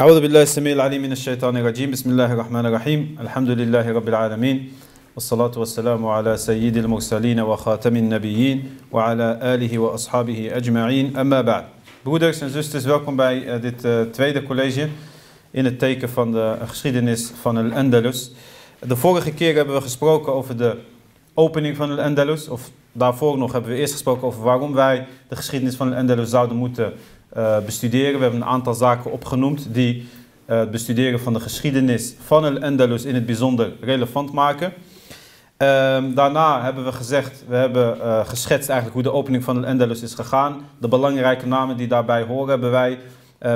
أعوذ بالله السميع العليم من الشيطان الرجيم بسم الله الرحمن الرحيم الحمد لله رب العالمين والصلاة والسلام على سيد المرسلين وخاتم النبيين وعلى آله وأصحابه أجمعين أما بعد Broeders en zusters, welkom bij uh, dit uh, tweede college in het teken van de geschiedenis van Al-Andalus. De vorige keer hebben we gesproken over de opening van Al-Andalus, of daarvoor nog hebben we eerst gesproken over waarom wij de geschiedenis van Al-Andalus zouden moeten uh, bestuderen. We hebben een aantal zaken opgenoemd die het bestuderen van de geschiedenis van Al-Andalus in het bijzonder relevant maken. Um, daarna hebben we gezegd, we hebben uh, geschetst eigenlijk hoe de opening van Al-Andalus is gegaan. De belangrijke namen die daarbij horen hebben wij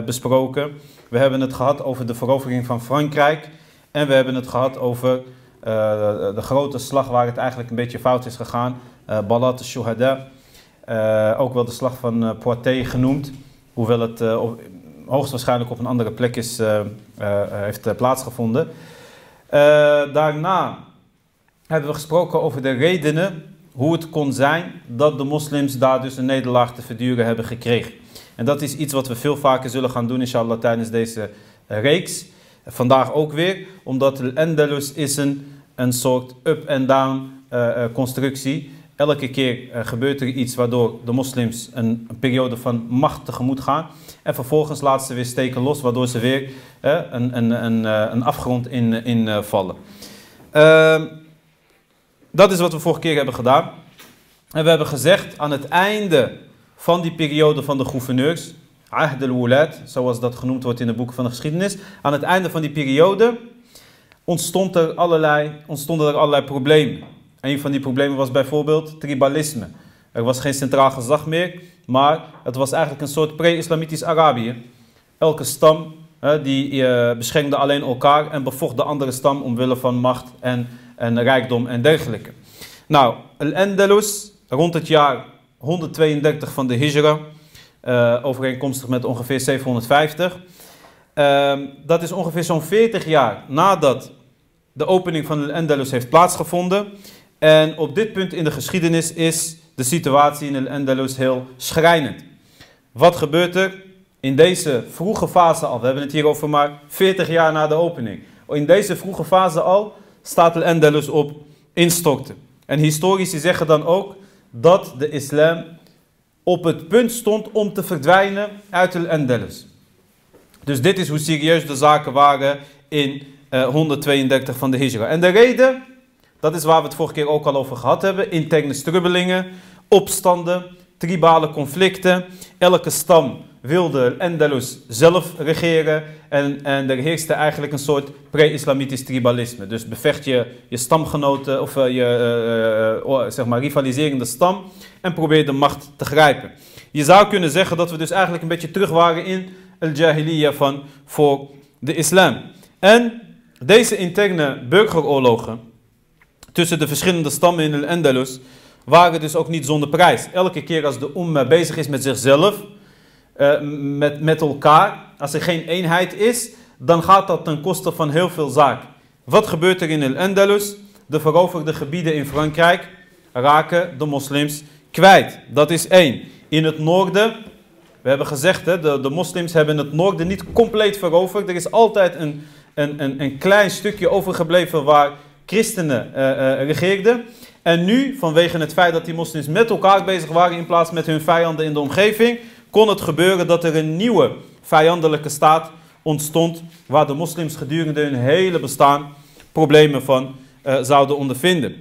besproken. We hebben het gehad over de verovering van Frankrijk. En we hebben het gehad over de grote slag waar het eigenlijk een beetje fout is gegaan. Balat al-Shuhada. ook wel de slag van Poitiers genoemd. Hoewel het hoogstwaarschijnlijk op een andere plek is, heeft plaatsgevonden. daarna hebben we gesproken over de redenen hoe het kon zijn dat de moslims daar dus een nederlaag te verduren hebben gekregen. En dat is iets wat we veel vaker zullen gaan doen inshallah tijdens deze reeks. Vandaag ook weer, omdat de Andalus is een, een soort up-and-down uh, constructie. Elke keer uh, gebeurt er iets waardoor de moslims een, een, periode van macht tegemoet gaan. En vervolgens laten ze weer steken los, waardoor ze weer uh, een, een, een, een afgrond in, in vallen. Ehm, dat is wat we vorige keer hebben gedaan. En we hebben gezegd aan het einde van die periode van de gouverneurs, Ahd al-Wulad, zoals dat genoemd wordt in de boeken van de geschiedenis. Aan het einde van die periode ontstond er allerlei, ontstonden er allerlei problemen. Een van die problemen was bijvoorbeeld tribalisme. Er was geen centraal gezag meer, maar het was eigenlijk een soort pre-islamitisch Arabië. Elke stam die uh, beschermde alleen elkaar en bevocht de andere stam omwille van macht en en rijkdom en dergelijke. Nou, Al-Andalus, rond het jaar 132 van de Hijra, uh, overeenkomstig met ongeveer 750. Uh, dat is ongeveer zo'n 40 jaar nadat de opening van Al-Andalus heeft plaatsgevonden. En op dit punt in de geschiedenis is de situatie in Al-Andalus heel schrijnend. Wat gebeurt er in deze vroege fase al? We hebben het hier over maar 40 jaar na de opening. In deze vroege fase al staat Al-Andalus op instorten. En historici zeggen dan ook dat de islam op het punt stond om te verdwijnen uit Al-Andalus. Dus dit is hoe serieus de zaken waren in uh, 132 van de Hijra. En de reden, dat is waar we het vorige keer ook al over gehad hebben, interne strubbelingen, opstanden, tribale conflicten. Elke stam wilde Andalus zelf regeren en, en er heerste eigenlijk een soort pre-islamitisch tribalisme. Dus bevecht je je stamgenoten of uh, je uh, uh, zeg maar rivaliserende stam en probeer de macht te grijpen. Je zou kunnen zeggen dat we dus eigenlijk een beetje terug waren in al-Jahiliyyah van voor de islam. En deze interne burgeroorlogen tussen de verschillende stammen in al-Andalus waren dus ook niet zonder prijs. Elke keer als de umma bezig is met zichzelf, uh, met, met elkaar, als er geen eenheid is, dan gaat dat ten koste van heel veel zaken. Wat gebeurt er in Al-Andalus? De veroverde gebieden in Frankrijk raken de moslims kwijt. Dat is één. In het noorden, we hebben gezegd, hè, de, de moslims hebben het noorden niet compleet veroverd. Er is altijd een, een, een, een klein stukje overgebleven waar christenen uh, uh, regeerden. En nu, vanwege het feit dat die moslims met elkaar bezig waren in plaats met hun vijanden in de omgeving, kon het gebeuren dat er een nieuwe vijandelijke staat ontstond, waar de moslims gedurende hun hele bestaan problemen van uh, zouden ondervinden.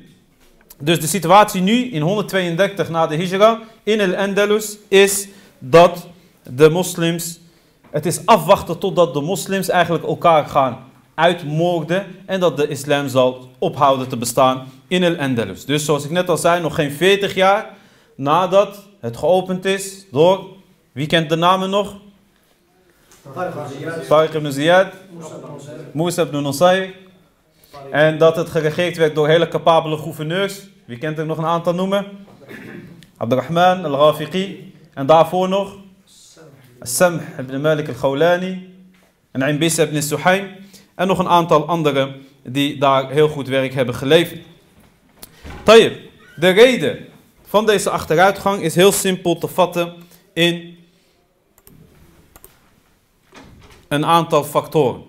Dus de situatie nu, in 132 na de Hijra, in Al-Andalus, is dat de moslims, het is afwachten totdat de moslims eigenlijk elkaar gaan uitmoorden en dat de islam zal ophouden te bestaan in Al-Andalus. Dus zoals ik net al zei, nog geen 40 jaar nadat het geopend is door, wie kent de namen nog? Tariq ibn Ziyad, Musa ibn Nusayr. En dat het geregeerd werd door hele capabele gouverneurs. Wie kent er nog een aantal noemen? Abdurrahman al-Ghafiqi. En daarvoor nog? Samh ibn Malik al-Khawlani. En Imbis ibn Suhaym. En nog een aantal anderen die daar heel goed werk hebben geleverd. Tayyip, de reden van deze achteruitgang is heel simpel te vatten in een aantal factoren.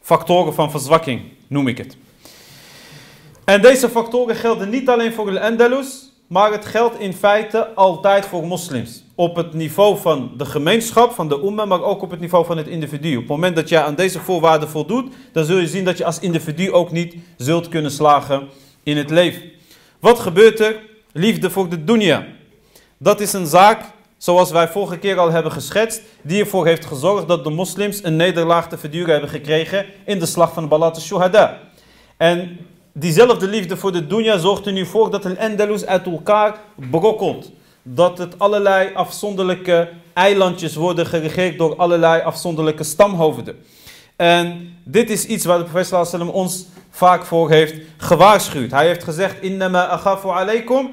Factoren van verzwakking noem ik het. En deze factoren gelden niet alleen voor de Andalus, maar het geldt in feite altijd voor moslims. Op het niveau van de gemeenschap, van de umma, maar ook op het niveau van het individu. Op het moment dat jij aan deze voorwaarden voldoet, dan zul je zien dat je als individu ook niet zult kunnen slagen in het leven. Wat gebeurt er? Liefde voor de dunya. Dat is een zaak, zoals wij vorige keer al hebben geschetst, die ervoor heeft gezorgd dat de moslims een nederlaag te verduren hebben gekregen in de slag van Balat al-Shuhada. En diezelfde liefde voor de dunya zorgt er nu voor dat een Andalus uit elkaar brokkelt. Dat het allerlei afzonderlijke eilandjes worden geregeerd door allerlei afzonderlijke stamhoofden. En dit is iets waar de professor ons vaak voor heeft gewaarschuwd. Hij heeft gezegd, innama akhafu alaykum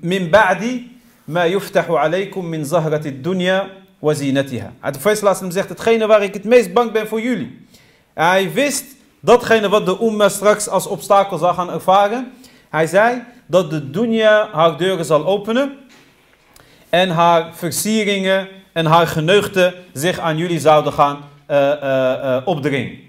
min ba'di ma yuftahu alaykum min zahrati dunya wa zinatiha. De professor zegt, hetgene waar ik het meest bang ben voor jullie. Hij wist datgene wat de umma straks als obstakel zal gaan ervaren. Hij zei dat de dunya haar deuren zal openen en haar versieringen en haar geneugten zich aan jullie zouden gaan uh, uh, uh, opdringen.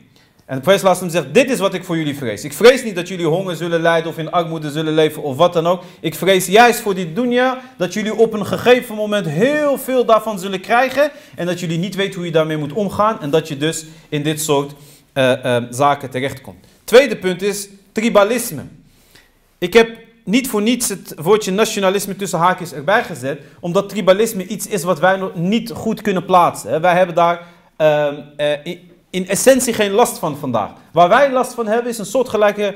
En de zegt, dit is wat ik voor jullie vrees. Ik vrees niet dat jullie honger zullen lijden of in armoede zullen leven of wat dan ook. Ik vrees juist voor die dunya dat jullie op een gegeven moment heel veel daarvan zullen krijgen. En dat jullie niet weten hoe je daarmee moet omgaan. En dat je dus in dit soort uh, uh, zaken terechtkomt. Tweede punt is tribalisme. Ik heb niet voor niets het woordje nationalisme tussen haakjes erbij gezet, omdat tribalisme iets is wat wij nog niet goed kunnen plaatsen. Wij hebben daar uh, in essentie geen last van vandaag. Waar wij last van hebben is een soortgelijke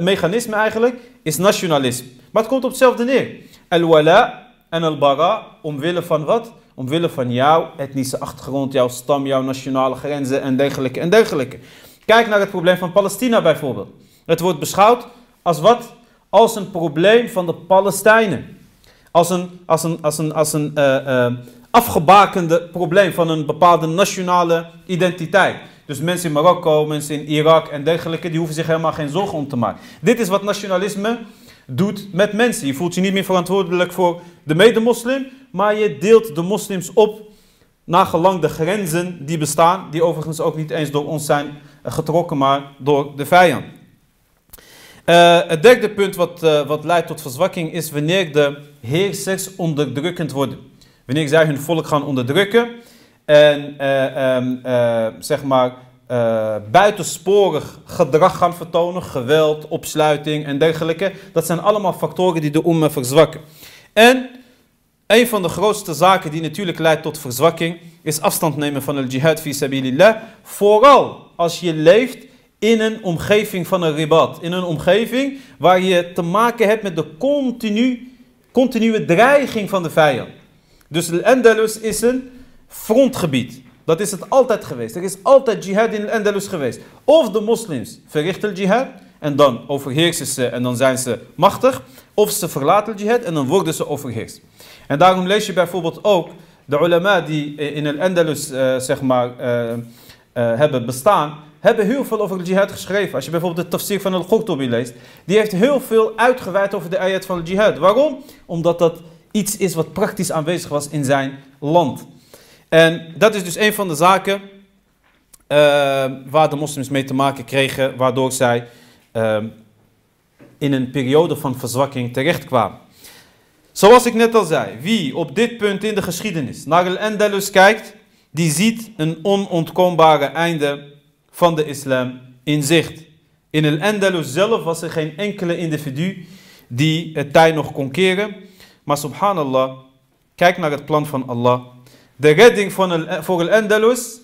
mechanisme eigenlijk, is nationalisme. Maar het komt op hetzelfde neer. Al-wala en al-bara, omwille van wat? Omwille van jouw etnische achtergrond, jouw stam, jouw nationale grenzen en dergelijke en dergelijke. Kijk naar het probleem van Palestina bijvoorbeeld. Het wordt beschouwd als wat? Als een probleem van de Palestijnen. Als een, als een, als een, als een uh, uh, afgebakende probleem van een bepaalde nationale identiteit. Dus mensen in Marokko, mensen in Irak en dergelijke, die hoeven zich helemaal geen zorgen om te maken. Dit is wat nationalisme doet met mensen. Je voelt je niet meer verantwoordelijk voor de medemoslim, maar je deelt de moslims op naar gelang de grenzen die bestaan, die overigens ook niet eens door ons zijn getrokken, maar door de vijand. Uh, het derde punt wat, uh, wat leidt tot verzwakking is wanneer de heersers onderdrukkend worden. Wanneer zij hun volk gaan onderdrukken en um, zeg maar buitensporig gedrag gaan vertonen, geweld, opsluiting en dergelijke. Dat zijn allemaal factoren die de umma verzwakken. En een van de grootste zaken die natuurlijk leidt tot verzwakking is afstand nemen van het jihad fi sabilillah. Vooral als je leeft in een omgeving van een ribat. In een omgeving waar je te maken hebt met de continu, continue dreiging van de vijand. Dus Al-Andalus is een frontgebied. Dat is het altijd geweest. Er is altijd jihad in Al-Andalus geweest. Of de moslims verrichten jihad en dan overheersen ze en dan zijn ze machtig. Of ze verlaten jihad en dan worden ze overheerst. En daarom lees je bijvoorbeeld ook de ulama die in Al-Andalus uh, zeg maar uh, hebben bestaan hebben heel veel over jihad geschreven. Als je bijvoorbeeld de tafsir van al-Qurtubi leest, die heeft heel veel uitgeweid over de ayat van de jihad. Waarom? Omdat dat iets is wat praktisch aanwezig was in zijn land. En dat is dus een van de zaken uh, waar de moslims mee te maken kregen, waardoor zij uh, in een periode van verzwakking terechtkwamen. Zoals ik net al zei, wie op dit punt in de geschiedenis naar Al-Andalus kijkt, die ziet een onontkoombare einde van de islam in zicht. In Al-Andalus zelf was er geen enkele individu die het tij nog kon keren. Maar subhanallah, kijk naar het plan van Allah. De redding van El, voor Al-Andalus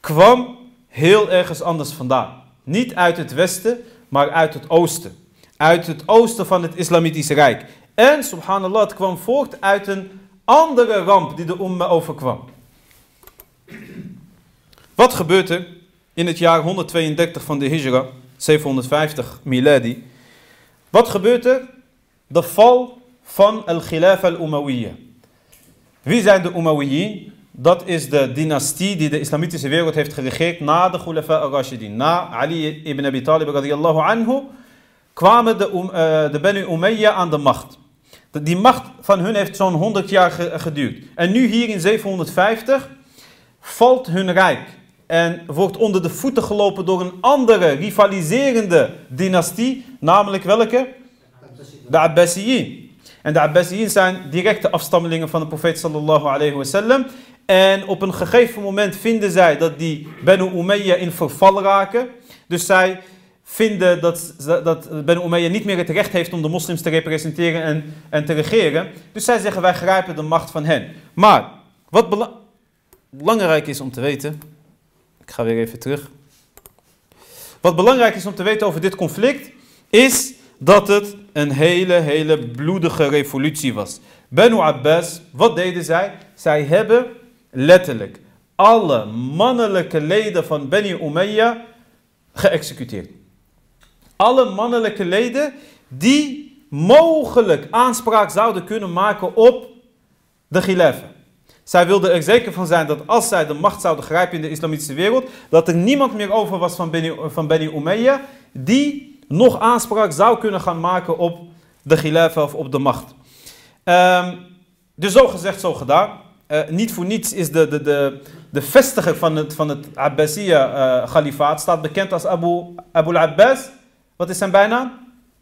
kwam heel ergens anders vandaan. Niet uit het westen, maar uit het oosten. Uit het oosten van het Islamitische Rijk. En subhanallah, het kwam voort uit een andere ramp die de umma overkwam. Wat gebeurt er? in het jaar 132 van de Hijra, 750 miladi. Wat gebeurt er? De val van al-Khilaf al-Umayyah. Wie zijn de Umayyin? Dat is de dynastie die de islamitische wereld heeft geregeerd na de Khulafa al-Rashidin. Na Ali ibn Abi Talib radiyallahu anhu kwamen de, uh, de Banu Umayyah aan de macht. Die macht van hun heeft zo'n 100 jaar geduurd. En nu hier in 750 valt hun rijk. en wordt onder de voeten gelopen door een andere rivaliserende dynastie, namelijk welke? De Abbasiyin. En de Abbasiyin zijn directe afstammelingen van de profeet sallallahu alayhi wasallam. En op een gegeven moment vinden zij dat die Benu Umayyah in verval raken. Dus zij vinden dat, dat Benu Umayyah niet meer het recht heeft om de moslims te representeren en, en te regeren. Dus zij zeggen wij grijpen de macht van hen. Maar wat belangrijk is om te weten, ik ga weer even terug. Wat belangrijk is om te weten over dit conflict, is dat het een hele, hele bloedige revolutie was. Benu Abbas, wat deden zij? Zij hebben letterlijk alle mannelijke leden van Beni Umayyah geëxecuteerd. Alle mannelijke leden die mogelijk aanspraak zouden kunnen maken op de khilafa. Zij wilden er zeker van zijn dat als zij de macht zouden grijpen in de islamitische wereld, dat er niemand meer over was van Beni, van Beni Umayyah die nog aanspraak zou kunnen gaan maken op de khilafa of op de macht. Um, dus zo gezegd, zo gedaan. Uh, niet voor niets is de, de, de, de vestiger van het, van het Abbasiya-khalifaat, uh, staat bekend als Abu, Abu al-Abbas. Wat is zijn bijnaam?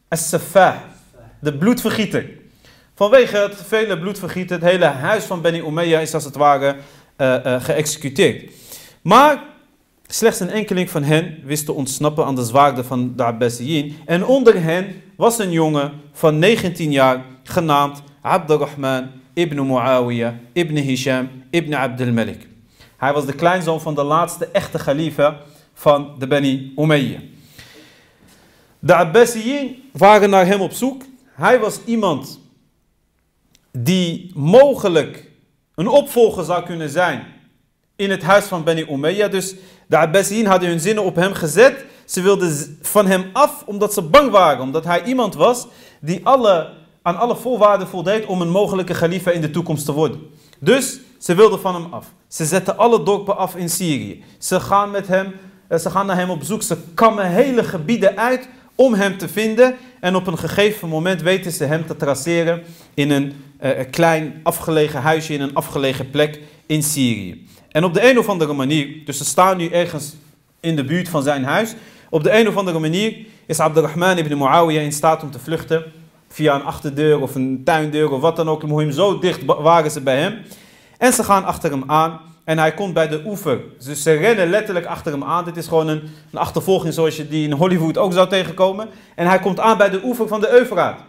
As-Safah, de bloedvergieter. Vanwege het vele bloedvergieten, het hele huis van Beni Umayyah is als het ware uh, geëxecuteerd. Maar slechts een enkeling van hen wist te ontsnappen aan de zwaarden van de Abbasiyin. En onder hen was een jongen van 19 jaar genaamd Abdurrahman ibn Muawiyah ibn Hisham ibn Abdul Malik. Hij was de kleinzoon van de laatste echte khalifa van de Beni Umayyah. De Abbasiyin waren naar hem op zoek. Hij was iemand die mogelijk een opvolger zou kunnen zijn in het huis van Beni Umayyah. Dus de Abbasiyin hadden hun zinnen op hem gezet. Ze wilden van hem af omdat ze bang waren. Omdat hij iemand was die alle, aan alle voorwaarden voldeed om een mogelijke khalifa in de toekomst te worden. Dus ze wilden van hem af. Ze zetten alle dorpen af in Syrië. Ze gaan, met hem, eh, ze gaan naar hem op zoek. Ze kammen hele gebieden uit om hem te vinden. En op een gegeven moment weten ze hem te traceren in een uh, klein afgelegen huisje, in een afgelegen plek in Syrië. En op de een of andere manier, dus ze staan nu ergens in de buurt van zijn huis. Op de een of andere manier is Abdurrahman ibn Muawiyah in staat om te vluchten. Via een achterdeur of een tuindeur of wat dan ook. Zo dicht waren ze bij hem. En ze gaan achter hem aan. En hij komt bij de oever. Dus ze rennen letterlijk achter hem aan. Dit is gewoon een, een achtervolging zoals je die in Hollywood ook zou tegenkomen. En hij komt aan bij de oever van de Eufraat.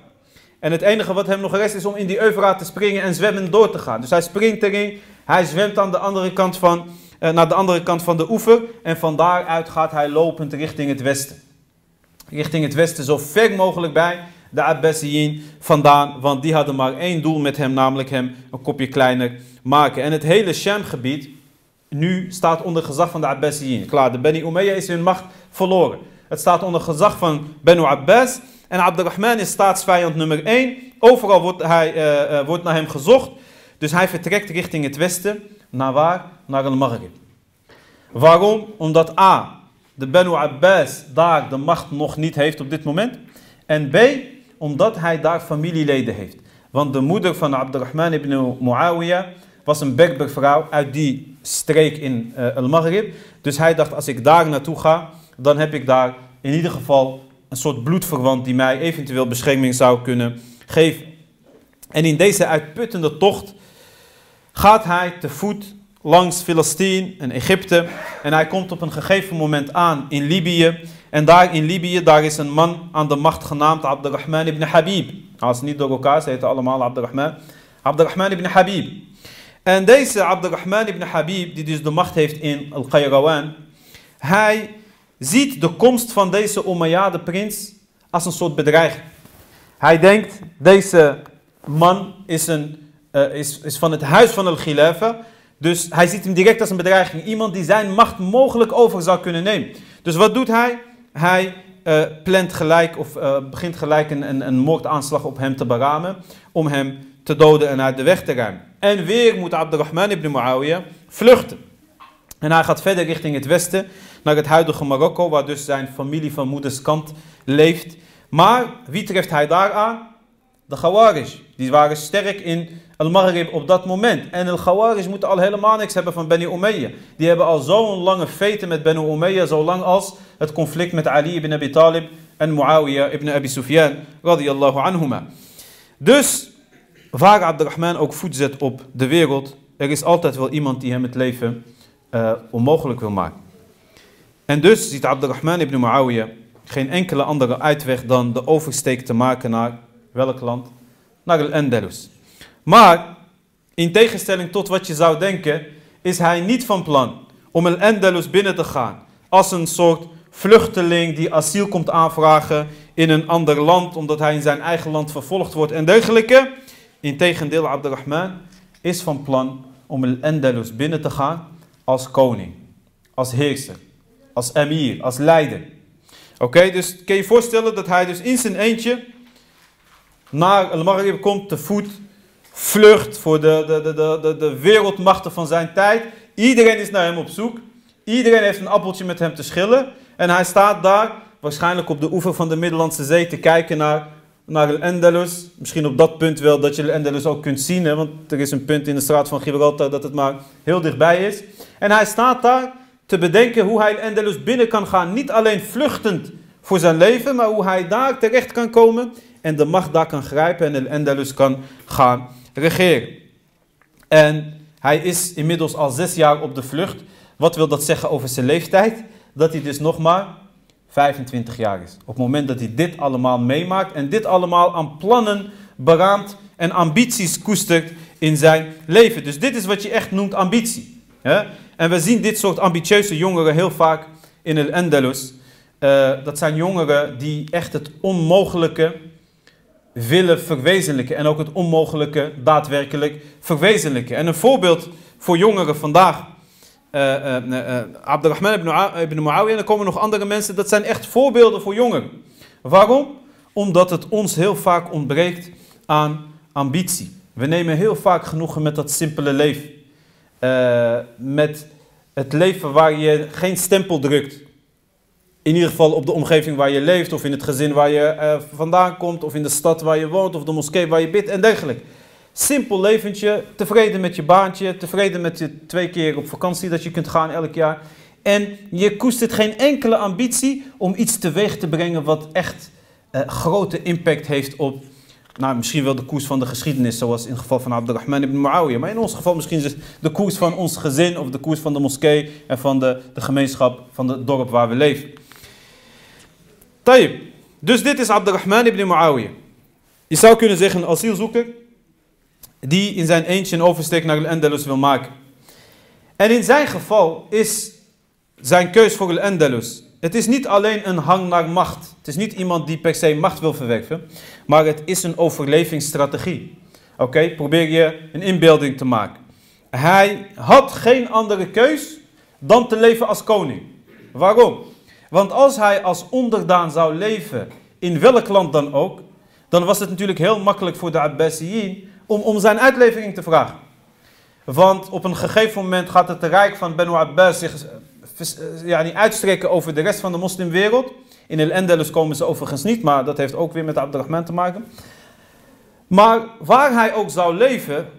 En het enige wat hem nog rest is om in die Eufraat te springen en zwemmen door te gaan. Dus hij springt erin. Hij zwemt aan de andere kant van, eh, naar de andere kant van de oever. En van daaruit gaat hij lopend richting het westen. Richting het westen, zo ver mogelijk bij de Abbasiyin vandaan. Want die hadden maar één doel met hem, namelijk hem een kopje kleiner maken. En het hele Sham-gebied nu staat onder gezag van de Abbasiyin. Klaar, de Beni Umayyah is hun macht verloren. Het staat onder gezag van Benu Abbas. En Abdurrahman is staatsvijand nummer 1. Overal wordt, hij, uh, uh, wordt naar hem gezocht. Dus hij vertrekt richting het westen. Naar waar? Naar al-Maghrib. Waarom? Omdat A. De Benu Abbas daar de macht nog niet heeft op dit moment. En B. Omdat hij daar familieleden heeft. Want de moeder van Abdurrahman ibn Muawiyah was een Berbervrouw uit die streek in uh, al-Maghrib. Dus hij dacht, als ik daar naartoe ga, dan heb ik daar in ieder geval een soort bloedverwant die mij eventueel bescherming zou kunnen geven. En in deze uitputtende tocht gaat hij te voet langs Filistien en Egypte. En hij komt op een gegeven moment aan in Libië. En daar in Libië, daar is een man aan de macht genaamd Abdurrahman ibn Habib. Als niet door elkaar, ze heten allemaal Abdurrahman. Abdurrahman ibn Habib. En deze Abdurrahman ibn Habib, die dus de macht heeft in Al-Qayrawan, hij ziet de komst van deze Umayyade prins als een soort bedreiging. Hij denkt, deze man is, een, uh, is, is van het huis van Al-Khilafa, dus hij ziet hem direct als een bedreiging. Iemand die zijn macht mogelijk over zou kunnen nemen. Dus wat doet hij? Hij uh, plant gelijk of uh, begint gelijk een, een, een moordaanslag op hem te beramen. Om hem te doden en uit de weg te ruimen. En weer moet Abdurrahman ibn Muawiyah vluchten. En hij gaat verder richting het westen, naar het huidige Marokko, waar dus zijn familie van moeders kant leeft. Maar wie treft hij daar aan? De Khawarij. Die waren sterk in al-Maghrib op dat moment. En al-Khawarij moeten al helemaal niks hebben van Beni Umayyah. Die hebben al zo'n lange feten met Beni Umayyah, zo lang als het conflict met Ali ibn Abi Talib en Muawiyah ibn Abi Sufyan radiyallahu anhuma. Dus waar Abdurrahman ook voet zet op de wereld, er is altijd wel iemand die hem het leven uh, onmogelijk wil maken. En dus ziet Abdurrahman ibn Muawiyah geen enkele andere uitweg dan de oversteek te maken naar welk land? Naar Al-Andalus. Maar in tegenstelling tot wat je zou denken, is hij niet van plan om Al-Andalus binnen te gaan als een soort vluchteling die asiel komt aanvragen in een ander land omdat hij in zijn eigen land vervolgd wordt en dergelijke. Integendeel, Abdurrahman is van plan om Al-Andalus binnen te gaan als koning, als heerser, als emir, als leider. Oké, dus kun je je voorstellen dat hij dus in zijn eentje naar Al-Maghrib komt te voet, vlucht voor de, de, de, de, de wereldmachten van zijn tijd. Iedereen is naar hem op zoek. Iedereen heeft een appeltje met hem te schillen. En hij staat daar, waarschijnlijk op de oever van de Middellandse Zee, te kijken naar, naar Al-Andalus. Misschien op dat punt wel dat je Al-Andalus ook kunt zien, hè, want er is een punt in de straat van Gibraltar dat het maar heel dichtbij is. En hij staat daar te bedenken hoe hij Al-Andalus binnen kan gaan. Niet alleen vluchtend voor zijn leven, maar hoe hij daar terecht kan komen en de macht daar kan grijpen en Al-Andalus kan gaan regeren. En hij is inmiddels al zes jaar op de vlucht. Wat wil dat zeggen over zijn leeftijd? Dat hij dus nog maar 25 jaar is. Op het moment dat hij dit allemaal meemaakt en dit allemaal aan plannen beraamt en ambities koestert in zijn leven. Dus dit is wat je echt noemt ambitie. En we zien dit soort ambitieuze jongeren heel vaak in el Andalus. Uh, dat zijn jongeren die echt het onmogelijke willen verwezenlijken. En ook het onmogelijke daadwerkelijk verwezenlijken. En een voorbeeld voor jongeren vandaag. Uh, uh, Abdurrahman ibn, ibn Muawiyah. En er komen nog andere mensen. Dat zijn echt voorbeelden voor jongeren. Waarom? Omdat het ons heel vaak ontbreekt aan ambitie. We nemen heel vaak genoegen met dat simpele leven. met het leven waar je geen stempel drukt in ieder geval op de omgeving waar je leeft, of in het gezin waar je vandaan komt, of in de stad waar je woont, of de moskee waar je bidt en dergelijke. Simpel leventje, tevreden met je baantje, tevreden met je twee keer op vakantie dat je kunt gaan elk jaar. En je koestert geen enkele ambitie om iets teweeg te brengen wat echt uh, grote impact heeft op nou, misschien wel de koers van de geschiedenis, zoals in het geval van Abdurrahman ibn Muawiyah. Maar in ons geval misschien is de koers van ons gezin of de koers van de moskee en van de, de gemeenschap van het dorp waar we leven. Tayyip. Dus dit is Abdurrahman ibn Muawiyah. Je zou kunnen zeggen asielzoeker die in zijn eentje een oversteek naar Al-Andalus wil maken. En in zijn geval is zijn keus voor Al-Andalus. Het is niet alleen een hang naar macht. Het is niet iemand die per se macht wil verwerven. Maar het is een overlevingsstrategie. Oké, probeer je een inbeelding te maken. Hij had geen andere keus dan te leven als koning. Waarom? Want als hij als onderdaan zou leven in welk land dan ook, dan was het natuurlijk heel makkelijk voor de Abbasiyin om, om zijn uitlevering te vragen. Want op een gegeven moment gaat het rijk van Benu Abbas zich eh, ja, niet uitstrekken over de rest van de moslimwereld. In El Endelus komen ze overigens niet, maar dat heeft ook weer met Abdurrahman te maken. Maar waar hij ook zou leven,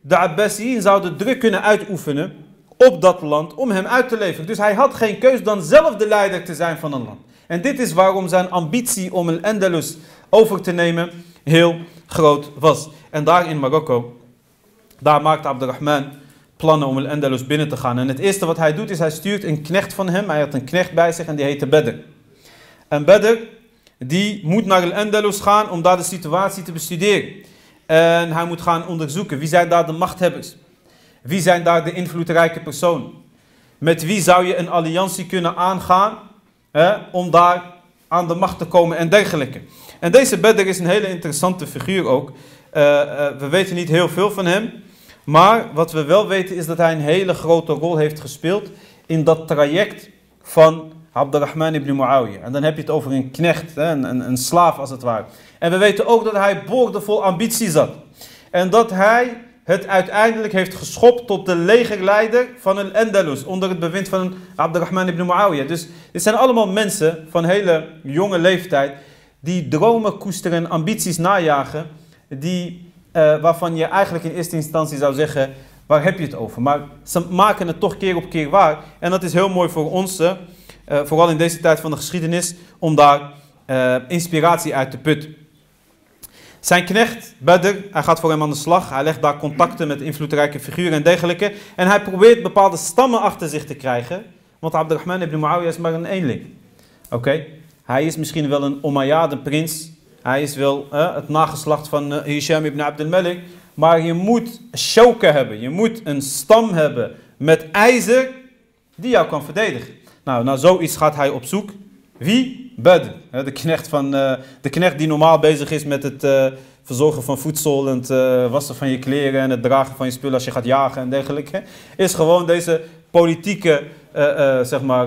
de Abbasiyin zouden druk kunnen uitoefenen op dat land om hem uit te leveren. Dus hij had geen keus dan zelf de leider te zijn van een land. En dit is waarom zijn ambitie om een Andalus over te nemen heel groot was. En daar in Marokko, daar maakte Abdurrahman plannen om een Andalus binnen te gaan. En het eerste wat hij doet is hij stuurt een knecht van hem. Hij had een knecht bij zich en die heette Bedr. En Bedr die moet naar El Andalus gaan om daar de situatie te bestuderen. En hij moet gaan onderzoeken wie zijn daar de machthebbers. Wie zijn daar de invloedrijke personen? Met wie zou je een alliantie kunnen aangaan hè, om daar aan de macht te komen en dergelijke? En deze Bedr is een hele interessante figuur ook. Uh, uh, we weten niet heel veel van hem. Maar wat we wel weten is dat hij een hele grote rol heeft gespeeld in dat traject van Abdurrahman ibn Muawiyah. En dan heb je het over een knecht, een, een, een slaaf als het ware. En we weten ook dat hij boordevol ambitie zat. En dat hij het uiteindelijk heeft geschopt tot de legerleider van een Andalus onder het bewind van Abdurrahman ibn Muawiyah. Dus dit zijn allemaal mensen van hele jonge leeftijd die dromen koesteren, ambities najagen, die eh, waarvan je eigenlijk in eerste instantie zou zeggen, waar heb je het over? Maar ze maken het toch keer op keer waar. En dat is heel mooi voor ons, eh, vooral in deze tijd van de geschiedenis, om daar eh, inspiratie uit te putten. Zijn knecht, Badr, hij gaat voor hem aan de slag. Hij legt daar contacten met invloedrijke figuren en dergelijke. En hij probeert bepaalde stammen achter zich te krijgen. Want Abdurrahman ibn Muawiyah is maar een eenling. Oké? Hij is misschien wel een Umayyad, prins. Hij is wel het nageslacht van uh, Hisham ibn Abdul Malik. Maar je moet shauka hebben. Je moet een stam hebben met ijzer die jou kan verdedigen. Nou, naar zoiets gaat hij op zoek. Wie? Badr. De knecht, van, uh, de knecht die normaal bezig is met het uh, verzorgen van voedsel en het uh, wassen van je kleren en het dragen van je spullen als je gaat jagen en dergelijke. Is gewoon deze politieke, zeg maar,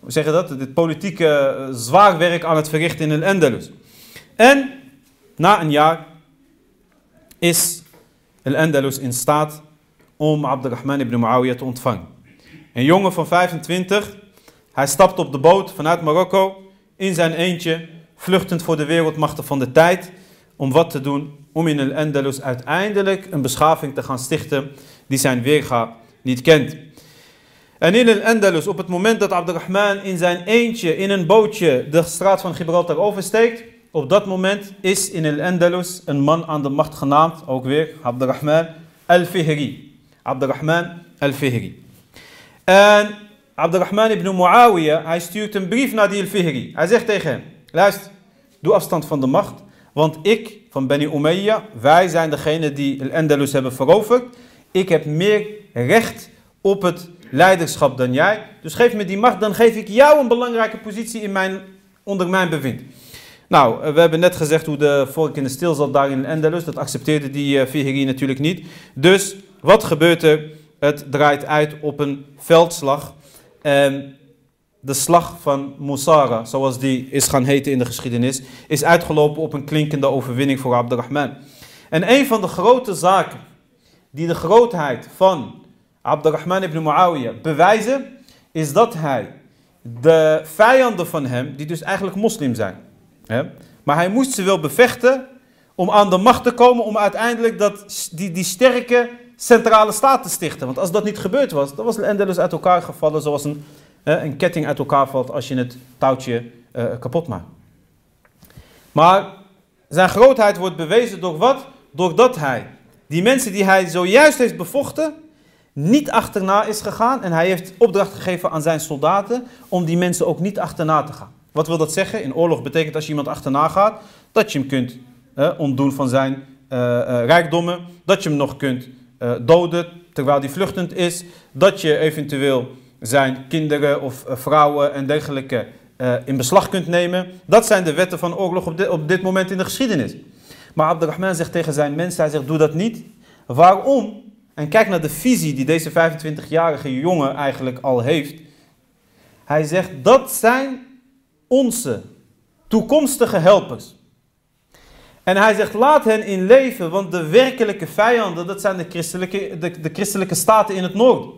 hoe zeg je dat? Dit politieke zwaar werk aan het verrichten in El-Andalus. En na een jaar is El-Andalus in staat om Abdurrahman ibn Muawiyah te ontvangen. Een jongen van 25 hij stapt op de boot vanuit Marokko in zijn eentje, vluchtend voor de wereldmachten van de tijd, om wat te doen? Om in El-Andalus uiteindelijk een beschaving te gaan stichten die zijn weerga niet kent. En in El-Andalus, op het moment dat Abdurrahman in zijn eentje in een bootje de straat van Gibraltar oversteekt, op dat moment is in El-Andalus een man aan de macht genaamd, ook weer Abdurrahman al-Fihri. Abdurrahman al-Fihri. En Abdurrahman ibn Muawiyah, hij stuurt een brief naar die al-Fihri. Hij zegt tegen hem, luister, doe afstand van de macht, want ik van Beni Umayyah, wij zijn degene die al-Andalus hebben veroverd. Ik heb meer recht op het leiderschap dan jij. Dus geef me die macht, dan geef ik jou een belangrijke positie in mijn, onder mijn bevind. Nou, we hebben net gezegd hoe de volk in de stil zat daar in Andalus. Dat accepteerde die uh, Fihri natuurlijk niet. Dus wat gebeurt er? Het draait uit op een veldslag. En de slag van Musara, zoals die is gaan heten in de geschiedenis, is uitgelopen op een klinkende overwinning voor Abdurrahman. En een van de grote zaken die de grootheid van Abdurrahman ibn Muawiyah bewijzen, is dat hij de vijanden van hem, die dus eigenlijk moslim zijn, hè, maar hij moest ze wel bevechten om aan de macht te komen, om uiteindelijk dat, die, die sterke centrale staat te stichten. Want als dat niet gebeurd was, dan was Endelus uit elkaar gevallen zoals een, een ketting uit elkaar valt als je het touwtje uh, kapot maakt. Maar zijn grootheid wordt bewezen door wat? Doordat hij die mensen die hij zojuist heeft bevochten, niet achterna is gegaan. En hij heeft opdracht gegeven aan zijn soldaten om die mensen ook niet achterna te gaan. Wat wil dat zeggen? In oorlog betekent als je iemand achterna gaat, dat je hem kunt uh, ontdoen van zijn uh, rijkdommen. Dat je hem nog kunt uh, doden terwijl hij vluchtend is. Dat je eventueel zijn kinderen of uh, vrouwen en dergelijke uh, in beslag kunt nemen. Dat zijn de wetten van oorlog op op dit moment in de geschiedenis. Maar Abdurrahman zegt tegen zijn mensen, hij zegt doe dat niet. Waarom? En kijk naar de visie die deze 25-jarige jongen eigenlijk al heeft. Hij zegt dat zijn onze toekomstige helpers. En hij zegt, laat hen in leven, want de werkelijke vijanden, dat zijn de christelijke, de, de christelijke staten in het noorden.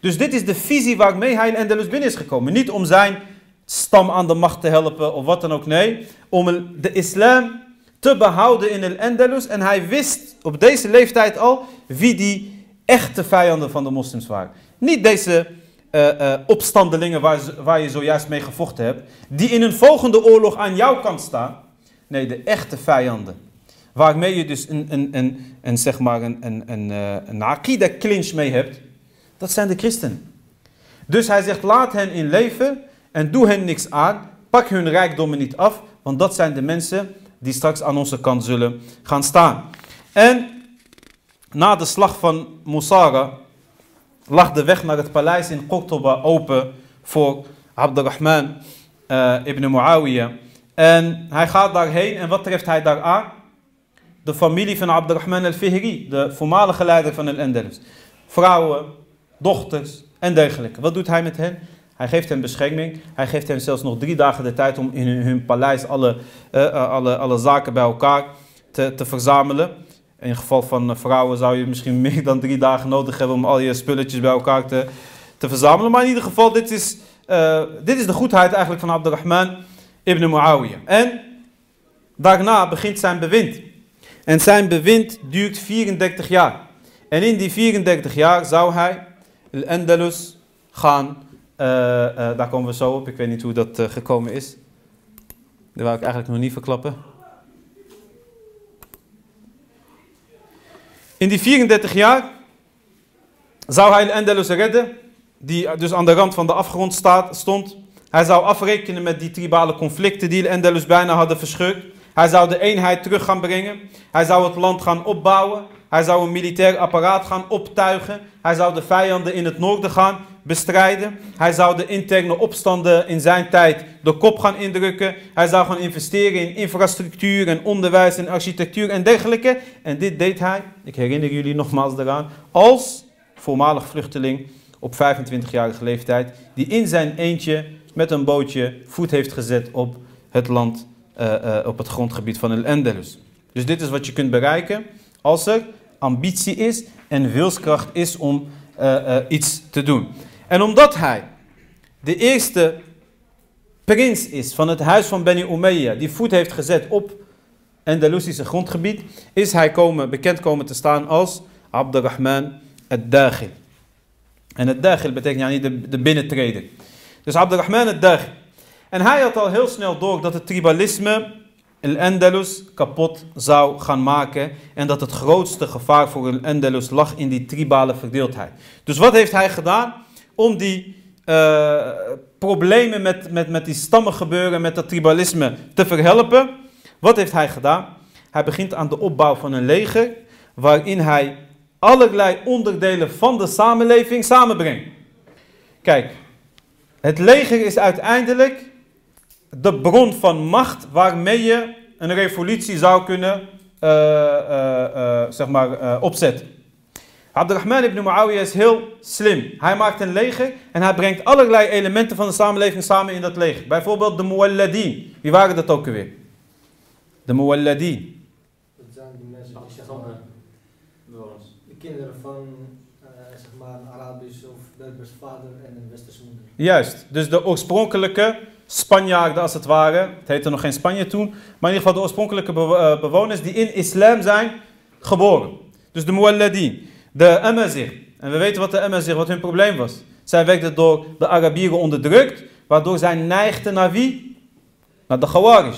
Dus dit is de visie waarmee hij in Endelus binnen is gekomen. Niet om zijn stam aan de macht te helpen of wat dan ook, nee. Om de islam te behouden in el Endelus. En hij wist op deze leeftijd al wie die echte vijanden van de moslims waren. Niet deze uh, uh, opstandelingen waar, waar je zojuist mee gevochten hebt, die in een volgende oorlog aan jouw kant staan. Nee, de echte vijanden. Waarmee je dus een, een, een, een, zeg maar een, een, een, eh, een akida clinch mee hebt. Dat zijn de christenen. Dus hij zegt, laat hen in leven en doe hen niks aan. Pak hun rijkdommen niet af, want dat zijn de mensen die straks aan onze kant zullen gaan staan. En na de slag van Musara lag de weg naar het paleis in Qurtuba open voor Abdurrahman uh, ibn Muawiyah. En hij gaat daarheen en wat treft hij daar aan? De familie van Abdurrahman al-Fihri, de voormalige leider van el Andalus. Vrouwen, dochters en dergelijke. Wat doet hij met hen? Hij geeft hen bescherming. Hij geeft hen zelfs nog drie dagen de tijd om in hun, paleis alle, uh, alle, alle zaken bij elkaar te, te verzamelen. In geval van vrouwen zou je misschien meer dan drie dagen nodig hebben om al je spulletjes bij elkaar te, te verzamelen. Maar in ieder geval, dit is, dit is de goedheid eigenlijk van Abdurrahman ibn Muawiyah. En daarna begint zijn bewind. En zijn bewind duurt 34 jaar. En in die 34 jaar zou hij Al-Andalus gaan. eh, eh, daar komen we zo op. Ik weet niet hoe dat eh, gekomen is. Dat wou ik eigenlijk nog niet verklappen. In die 34 jaar zou hij Al-Andalus redden, die dus aan de rand van de afgrond staat, stond. Hij zou afrekenen met die tribale conflicten die Al-Andalus bijna hadden verscheurd. Hij zou de eenheid terug gaan brengen. Hij zou het land gaan opbouwen. Hij zou een militair apparaat gaan optuigen. Hij zou de vijanden in het noorden gaan bestrijden. Hij zou de interne opstanden in zijn tijd de kop gaan indrukken. Hij zou gaan investeren in infrastructuur en onderwijs en architectuur en dergelijke. En dit deed hij, ik herinner jullie nogmaals eraan, als voormalig vluchteling op 25-jarige leeftijd, die in zijn eentje met een bootje voet heeft gezet op het land, uh, uh, op het grondgebied van El-Andalus. Dus dit is wat je kunt bereiken als er ambitie is en wilskracht is om uh, iets te doen. En omdat hij de eerste prins is van het huis van Beni Umayya, die voet heeft gezet op Andalusische grondgebied, is hij komen, bekend komen te staan als Abdurrahman ad-Daghil. En ad-Daghil betekent ja niet de, de binnentreder. Dus Abdurrahman ad-Daghil. En hij had al heel snel door dat het tribalisme Al-Andalus kapot zou gaan maken. En dat het grootste gevaar voor Al-Andalus lag in die tribale verdeeldheid. Dus wat heeft hij gedaan om die uh, problemen met, met, met die stammengebeuren, met dat tribalisme te verhelpen? Wat heeft hij gedaan? Hij begint aan de opbouw van een leger waarin hij allerlei onderdelen van de samenleving samenbrengt. Kijk, het leger is uiteindelijk de bron van macht waarmee je een revolutie zou kunnen uh, uh, uh, zeg maar, opzetten. Abdurrahman ibn Muawiyah is heel slim. Hij maakt een leger en hij brengt allerlei elementen van de samenleving samen in dat leger. Bijvoorbeeld de Muwalladin. Wie waren dat ook alweer? De Muwalladin. Dat zijn die mensen die zeg maar, de kinderen van uh, zeg maar een Arabische of Berbers vader en een Westerse. Juist, dus de oorspronkelijke Spanjaarden als het ware. Het heette nog geen Spanje toen. Maar in ieder geval de oorspronkelijke bewoners die in islam zijn geboren. Dus de Muwalladin. De Amazigh. En we weten wat de Amazigh, wat hun probleem was. Zij werden door de Arabieren onderdrukt. Waardoor zij neigden naar wie? Naar de Khawarij.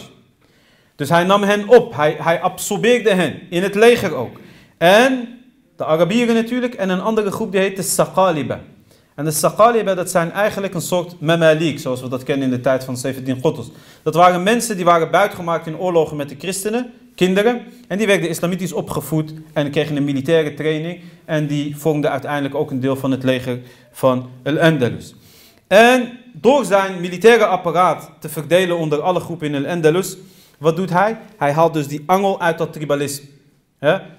Dus hij nam hen op. Hij, hij absorbeerde hen. In het leger ook. En de Arabieren natuurlijk. En een andere groep die heet de Saqaliba. En de Saqaliba, dat zijn eigenlijk een soort mamalik, zoals we dat kennen in de tijd van 17 Qutuz. Dat waren mensen die waren buitgemaakt in oorlogen met de christenen, kinderen. En die werden islamitisch opgevoed en kregen een militaire training. En die vormden uiteindelijk ook een deel van het leger van Al-Andalus. En door zijn militaire apparaat te verdelen onder alle groepen in Al-Andalus, wat doet hij? Hij haalt dus die angel uit dat tribalisme.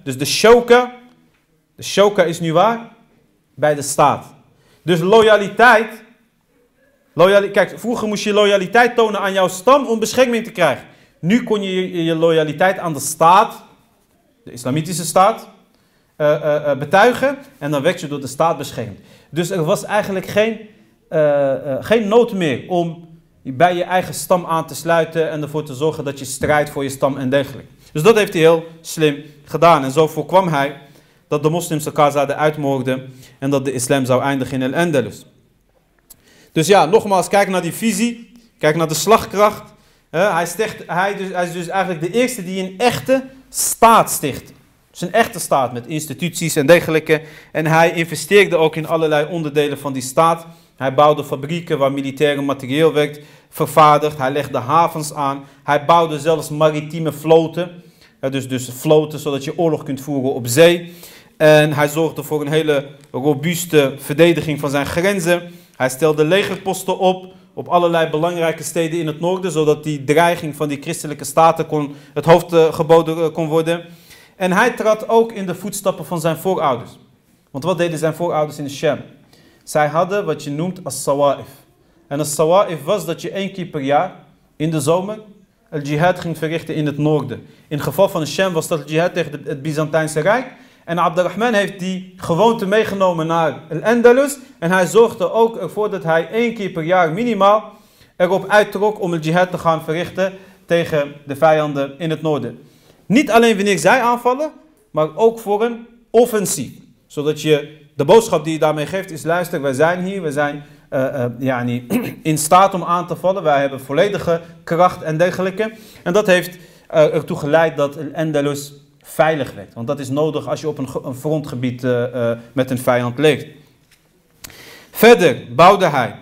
Dus de shoka, de shoka is nu waar? Bij de staat. Dus loyaliteit, loyali kijk, vroeger moest je loyaliteit tonen aan jouw stam om bescherming te krijgen. Nu kon je je, loyaliteit aan de staat, de islamitische staat, uh, uh, uh, betuigen en dan werd je door de staat beschermd. Dus er was eigenlijk geen, geen nood meer om bij je eigen stam aan te sluiten en ervoor te zorgen dat je strijdt voor je stam en dergelijke. Dus dat heeft hij heel slim gedaan en zo voorkwam hij dat de moslims elkaar zouden uitmoorden en dat de islam zou eindigen in Al-Andalus. Dus ja, nogmaals, kijk naar die visie, kijk naar de slagkracht. Hij, sticht, hij, dus, hij, is dus eigenlijk de eerste die een echte staat sticht. Dus een echte staat met instituties en dergelijke. En hij investeerde ook in allerlei onderdelen van die staat. Hij bouwde fabrieken waar militaire materieel werd vervaardigd. Hij legde havens aan. Hij bouwde zelfs maritieme vloten. Dus, dus vloten zodat je oorlog kunt voeren op zee. En hij zorgde voor een hele robuuste verdediging van zijn grenzen. Hij stelde legerposten op op allerlei belangrijke steden in het noorden, zodat die dreiging van die christelijke staten kon, het hoofd geboden kon worden. En hij trad ook in de voetstappen van zijn voorouders. Want wat deden zijn voorouders in de Shem? Zij hadden wat je noemt as-sawa'if. En as-sawa'if was dat je één keer per jaar in de zomer het jihad ging verrichten in het noorden. In het geval van de Shem was dat jihad tegen het Byzantijnse Rijk. En Abdurrahman heeft die gewoonte meegenomen naar Al-Andalus. En hij zorgde ook ervoor dat hij één keer per jaar minimaal erop uittrok om het jihad te gaan verrichten tegen de vijanden in het noorden. Niet alleen wanneer zij aanvallen, maar ook voor een offensief. Zodat je, de boodschap die je daarmee geeft is, luister, wij zijn hier, we zijn uh, ja, in staat om aan te vallen. Wij hebben volledige kracht en dergelijke. En dat heeft uh, ertoe geleid dat Endelus veilig werd. Want dat is nodig als je op een, frontgebied met een vijand leeft. Verder bouwde hij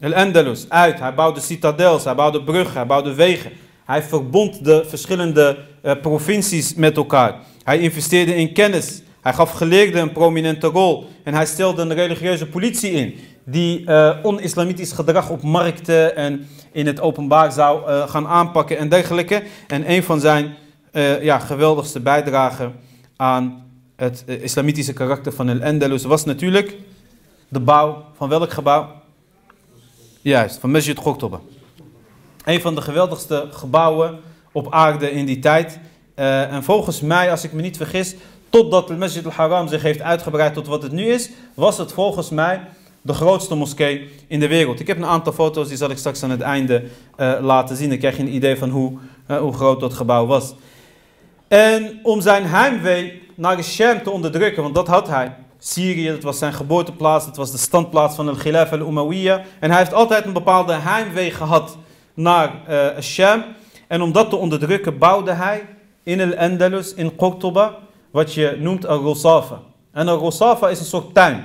El Andalus uit. Hij bouwde citadels, hij bouwde bruggen, hij bouwde wegen. Hij verbond de verschillende uh, provincies met elkaar. Hij investeerde in kennis. Hij gaf geleerden een prominente rol. En hij stelde een religieuze politie in. Die uh, on-islamitisch gedrag op markten en in het openbaar zou gaan aanpakken en dergelijke. En een van zijn ja, geweldigste bijdragen aan het islamitische karakter van El Andalus was natuurlijk de bouw van welk gebouw? Juist, van Masjid Qurtuba. Een van de geweldigste gebouwen op aarde in die tijd. Uh, en volgens mij, als ik me niet vergis, totdat de Masjid al-Haram zich heeft uitgebreid tot wat het nu is, was het volgens mij de grootste moskee in de wereld. Ik heb een aantal foto's, die zal ik straks aan het einde laten zien. Dan krijg je een idee van hoe, hoe groot dat gebouw was. En om zijn heimwee naar Shem te onderdrukken, want dat had hij, Syrië, dat was zijn geboorteplaats, dat was de standplaats van de Khilaf al-Umayyah. En hij heeft altijd een bepaalde heimwee gehad naar uh, Sham. En om dat te onderdrukken bouwde hij in al-Andalus, in Qurtuba, wat je noemt al-Rosafa. En al-Rosafa is een soort tuin.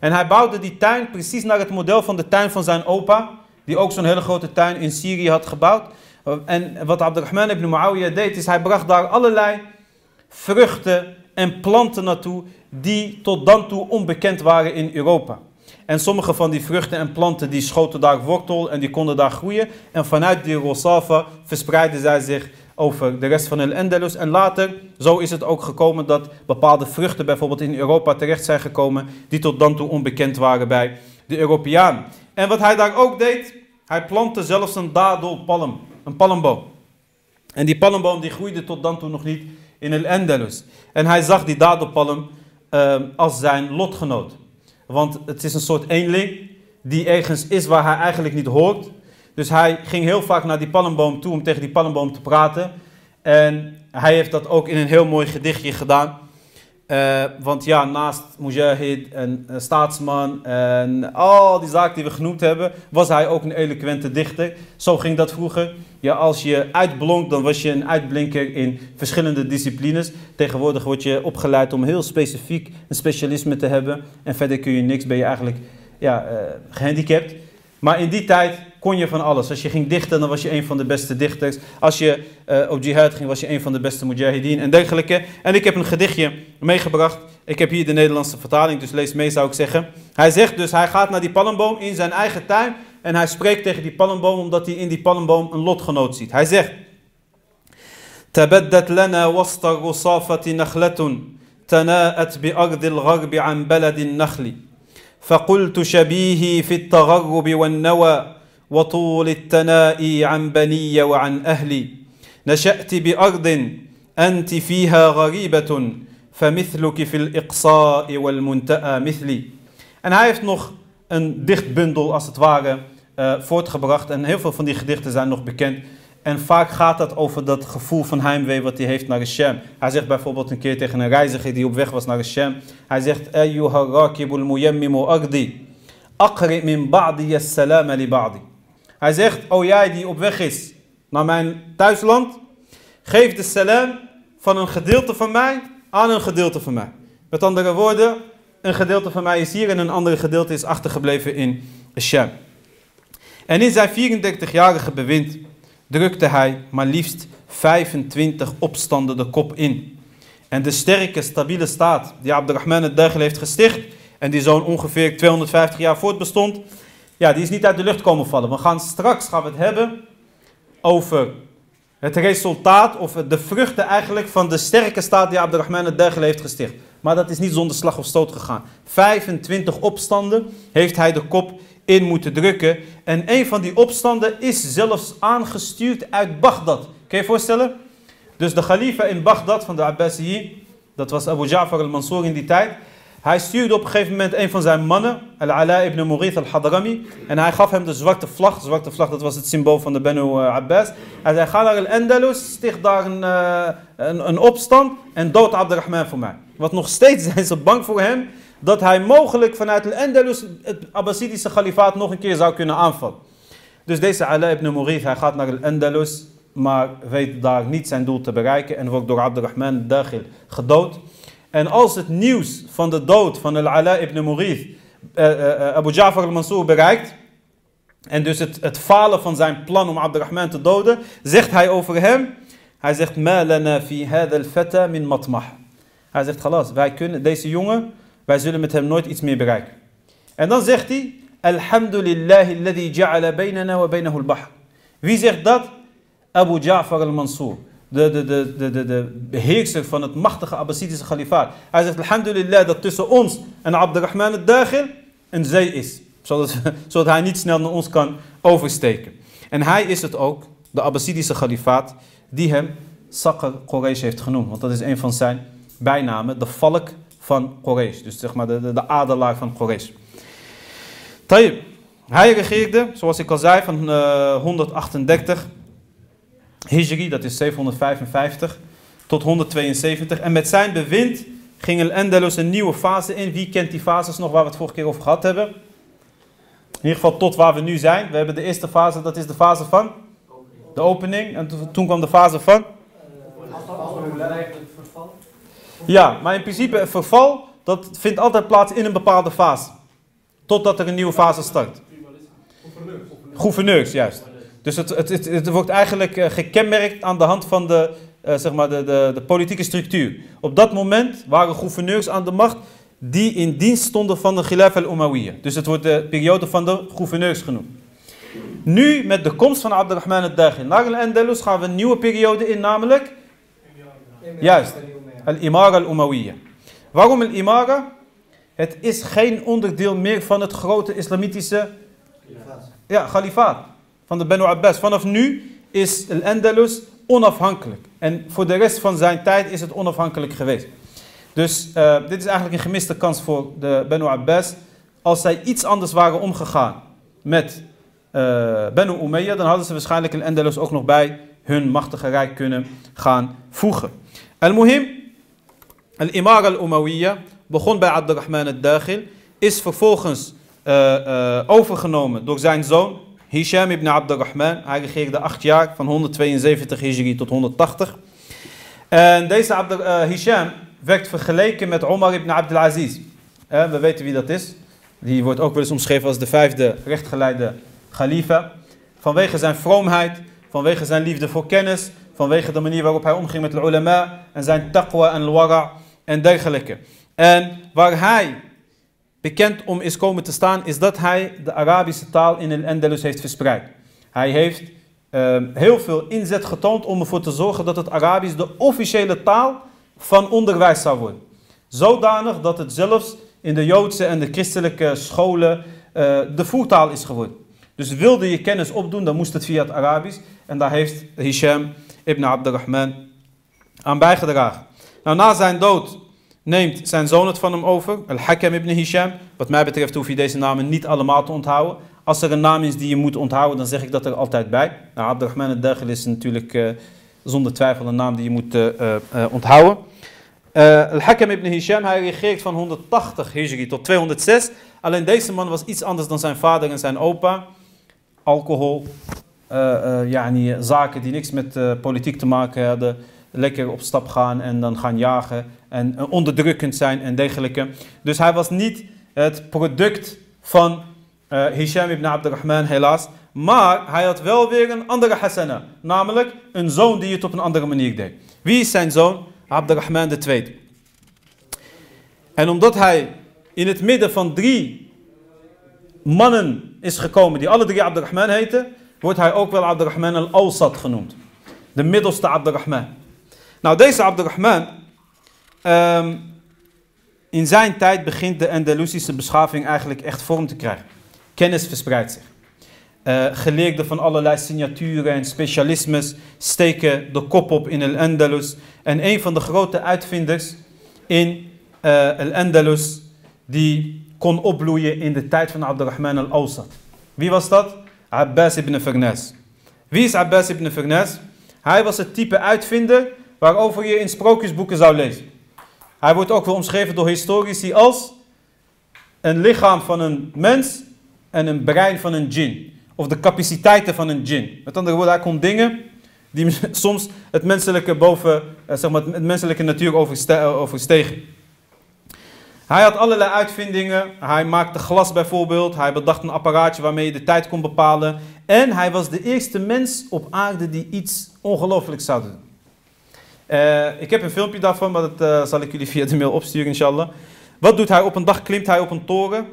En hij bouwde die tuin precies naar het model van de tuin van zijn opa, die ook zo'n hele grote tuin in Syrië had gebouwd. En wat Abdurrahman ibn Muawiyah deed, is hij bracht daar allerlei vruchten en planten naartoe die tot dan toe onbekend waren in Europa. En sommige van die vruchten en planten die schoten daar wortel en die konden daar groeien. En vanuit die Rosafa verspreidden zij zich over de rest van El Andalus. En later, zo is het ook gekomen dat bepaalde vruchten bijvoorbeeld in Europa terecht zijn gekomen die tot dan toe onbekend waren bij de Europeaan. En wat hij daar ook deed, hij plantte zelfs een dadelpalm, een palmboom. En die palmboom die groeide tot dan toe nog niet in El Andalus. En hij zag die dadelpalm uh, als zijn lotgenoot. Want het is een soort eenling die ergens is waar hij eigenlijk niet hoort. Dus hij ging heel vaak naar die palmboom toe om tegen die palmboom te praten. En hij heeft dat ook in een heel mooi gedichtje gedaan. Uh, want ja, naast Mujahid en uh, staatsman en al die zaken die we genoemd hebben, was hij ook een eloquente dichter. Zo ging dat vroeger. Ja, als je uitblonk, dan was je een uitblinker in verschillende disciplines. Tegenwoordig word je opgeleid om heel specifiek een specialisme te hebben. En verder kun je niks, ben je eigenlijk ja, uh, gehandicapt. Maar in die tijd kon je van alles. Als je ging dichten, dan was je een van de beste dichters. Als je uh, op jihad ging, was je een van de beste mujahideen en dergelijke. En ik heb een gedichtje meegebracht. Ik heb hier de Nederlandse vertaling, dus lees mee zou ik zeggen. Hij zegt dus, hij gaat naar die palmboom in zijn eigen tuin. En hij spreekt tegen die palmboom omdat hij in die palmboom een lotgenoot ziet. Hij zegt... تبدت لنا وسط الرصافة نخلة تناءت بأرض الغرب عن بلد النخل فقلت شبيهي في التغرب والنوى وطول التنائي عن بني وعن أهلي نشأت بأرض أنت فيها غريبة فمثلك في الإقصاء والمنتأى مثلي En hij heeft nog een dichtbundel als het ware uh, voortgebracht. En heel veel van die gedichten zijn nog bekend. En vaak gaat dat over dat gevoel van heimwee wat hij heeft naar Hashem. Hij zegt bijvoorbeeld een keer tegen een reiziger die op weg was naar Hashem. Hij zegt, Ayyuha rakibul muyammimu agdi. Aqri min ba'di as-salama li ba'di. Hij zegt, oh jij die op weg is naar mijn thuisland, geef de salam van een gedeelte van mij aan een gedeelte van mij. Met andere woorden, een gedeelte van mij is hier en een andere gedeelte is achtergebleven in Hashem. En in zijn 34-jarige bewind drukte hij maar liefst 25 opstanden de kop in. En de sterke, stabiele staat die Abdurrahman het Degel heeft gesticht en die zo'n ongeveer 250 jaar voortbestond, ja, die is niet uit de lucht komen vallen. We gaan straks gaan we het hebben over het resultaat of de vruchten eigenlijk van de sterke staat die Abdurrahman het Degel heeft gesticht. Maar dat is niet zonder slag of stoot gegaan. 25 opstanden heeft hij de kop in moeten drukken. En een van die opstanden is zelfs aangestuurd uit Bagdad. Kun je je voorstellen? Dus de khalifa in Bagdad van de Abbasiyin, dat was Abu Ja'far al-Mansur in die tijd. Hij stuurde op een gegeven moment een van zijn mannen, Al-Ala ibn Mughith al-Hadrami. En hij gaf hem de zwarte vlag. De zwarte vlag, dat was het symbool van de Banu uh, Abbas. Hij zei, ga naar Al-Andalus, sticht daar een, uh, een, opstand en dood Abdurrahman voor mij. Want nog steeds zijn ze bang voor hem dat hij mogelijk vanuit Al-Andalus het Abbasidische kalifaat nog een keer zou kunnen aanvallen. Dus deze Ala ibn Mughith, hij gaat naar Al-Andalus, maar weet daar niet zijn doel te bereiken en wordt door Abdurrahman Dakhil gedood. En als het nieuws van de dood van Al-Ala ibn Mughith uh, uh, Abu Ja'far al-Mansur bereikt, en dus het, falen van zijn plan om Abdurrahman te doden, zegt hij over hem, hij zegt, Ma lana fi hadha al-fata min matmah. Hij zegt, galas, wij kunnen, deze jongen, wij zullen met hem nooit iets meer bereiken. En dan zegt hij, Alhamdulillahi alladhi ja'ala baynana wa baynahu al-bahr. Wie zegt dat? Abu Ja'far al-Mansur de, de, de, de, de, beheerser van het machtige Abbasidische kalifaat. Hij zegt, alhamdulillah, dat tussen ons en Abdurrahman al-Dakhil een zee is. Zodat, zodat hij niet snel naar ons kan oversteken. En hij is het ook, de Abbasidische kalifaat, die hem Saqr Quraysh heeft genoemd. Want dat is een van zijn bijnamen, de valk van Quraysh. Dus zeg maar de, de, de adelaar van Quraysh. Tayyip. Hij regeerde, zoals ik al zei, van uh, 138 Hijri, dat is 755 tot 172. En met zijn bewind ging Al-Andalus een nieuwe fase in. Wie kent die fases nog waar we het vorige keer over gehad hebben? In ieder geval tot waar we nu zijn. We hebben de eerste fase, dat is de fase van de opening. En toen kwam de fase van? Ja, maar in principe verval, dat vindt altijd plaats in een bepaalde fase. Totdat er een nieuwe fase start. Gouverneurs, juist. Dus het, het, het, het wordt eigenlijk uh, gekenmerkt aan de hand van de, uh, zeg maar de, de, de, politieke structuur. Op dat moment waren gouverneurs aan de macht die in dienst stonden van de Khilaf al-Umayyah. Dus het wordt de periode van de gouverneurs genoemd. Nu, met de komst van Abdurrahman al-Daghil naar al-Andalus, gaan we een nieuwe periode in, namelijk... Juist, al-Imara al-Umayyah. Waarom al-Imara? Het is geen onderdeel meer van het grote islamitische... Ja, kalifaat van de Banu Abbas. Vanaf nu is Al-Andalus onafhankelijk. En voor de rest van zijn tijd is het onafhankelijk geweest. Dus uh, dit is eigenlijk een gemiste kans voor de Banu Abbas. Als zij iets anders waren omgegaan met uh, Banu Umayyah, dan hadden ze waarschijnlijk Al-Andalus ook nog bij hun machtige rijk kunnen gaan voegen. Al-Muhim, Al-Imar al-Umayyah begon bij Abdurrahman al-Dakhil, is vervolgens uh, overgenomen door zijn zoon Hisham ibn Abdurrahman. Hij regeerde acht jaar, van 172 Hijri tot 180. En deze uh, Hisham werd vergeleken met Omar ibn Abdulaziz. Uh, we weten wie dat is. Die wordt ook wel eens omschreven als de vijfde rechtgeleide khalifa. Vanwege zijn vroomheid, vanwege zijn liefde voor kennis, vanwege de manier waarop hij omging met de ulama en zijn taqwa en wara en dergelijke. En waar hij bekend om is komen te staan, is dat hij de Arabische taal in el Andalus heeft verspreid. Hij heeft uh, heel veel inzet getoond om ervoor te zorgen dat het Arabisch de officiële taal van onderwijs zou worden. Zodanig dat het zelfs in de Joodse en de christelijke scholen uh, de voertaal is geworden. Dus wilde je kennis opdoen, dan moest het via het Arabisch. En daar heeft Hisham ibn Abdurrahman aan bijgedragen. Nou, na zijn dood neemt zijn zoon het van hem over, Al-Hakam ibn Hisham. Wat mij betreft hoef je deze namen niet allemaal te onthouden. Als er een naam is die je moet onthouden, dan zeg ik dat er altijd bij. Nou, Abdurrahman al-Daghil is natuurlijk uh, zonder twijfel een naam die je moet uh, uh, onthouden. Al-Hakam ibn Hisham, hij regeert van 180 Hijri tot 206. Alleen deze man was iets anders dan zijn vader en zijn opa. Alcohol, yani, zaken die niks met politiek te maken hadden lekker op stap gaan en dan gaan jagen en onderdrukkend zijn en dergelijke. Dus hij was niet het product van uh, Hisham ibn Abdurrahman helaas. Maar hij had wel weer een andere hasana. Namelijk een zoon die het op een andere manier deed. Wie is zijn zoon? Abdurrahman II. En omdat hij in het midden van drie mannen is gekomen die alle drie Abdurrahman heten, wordt hij ook wel Abdurrahman al-Awsat genoemd. De middelste Abdurrahman. Nou, deze Abdurrahman, um, in zijn tijd begint de Andalusische beschaving eigenlijk echt vorm te krijgen. Kennis verspreidt zich. Uh, geleerden van allerlei signaturen en specialismes steken de kop op in El Andalus. En een van de grote uitvinders in uh, El Andalus die kon opbloeien in de tijd van Abdurrahman al-Awsat. Wie was dat? Abbas ibn Farnas. Wie is Abbas ibn Farnas? Hij was het type uitvinder waarover je in sprookjesboeken zou lezen. Hij wordt ook wel omschreven door historici als een lichaam van een mens en een brein van een djinn. Of de capaciteiten van een djinn. Met andere woorden, hij kon dingen die soms het menselijke boven, eh, zeg maar, het menselijke natuur overstegen. Hij had allerlei uitvindingen. Hij maakte glas bijvoorbeeld. Hij bedacht een apparaatje waarmee je de tijd kon bepalen. En hij was de eerste mens op aarde die iets ongelooflijks zou doen. Uh, ik heb een filmpje daarvan, maar dat uh, zal ik jullie via de mail opsturen, inshallah. Wat doet hij? Op een dag klimt hij op een toren.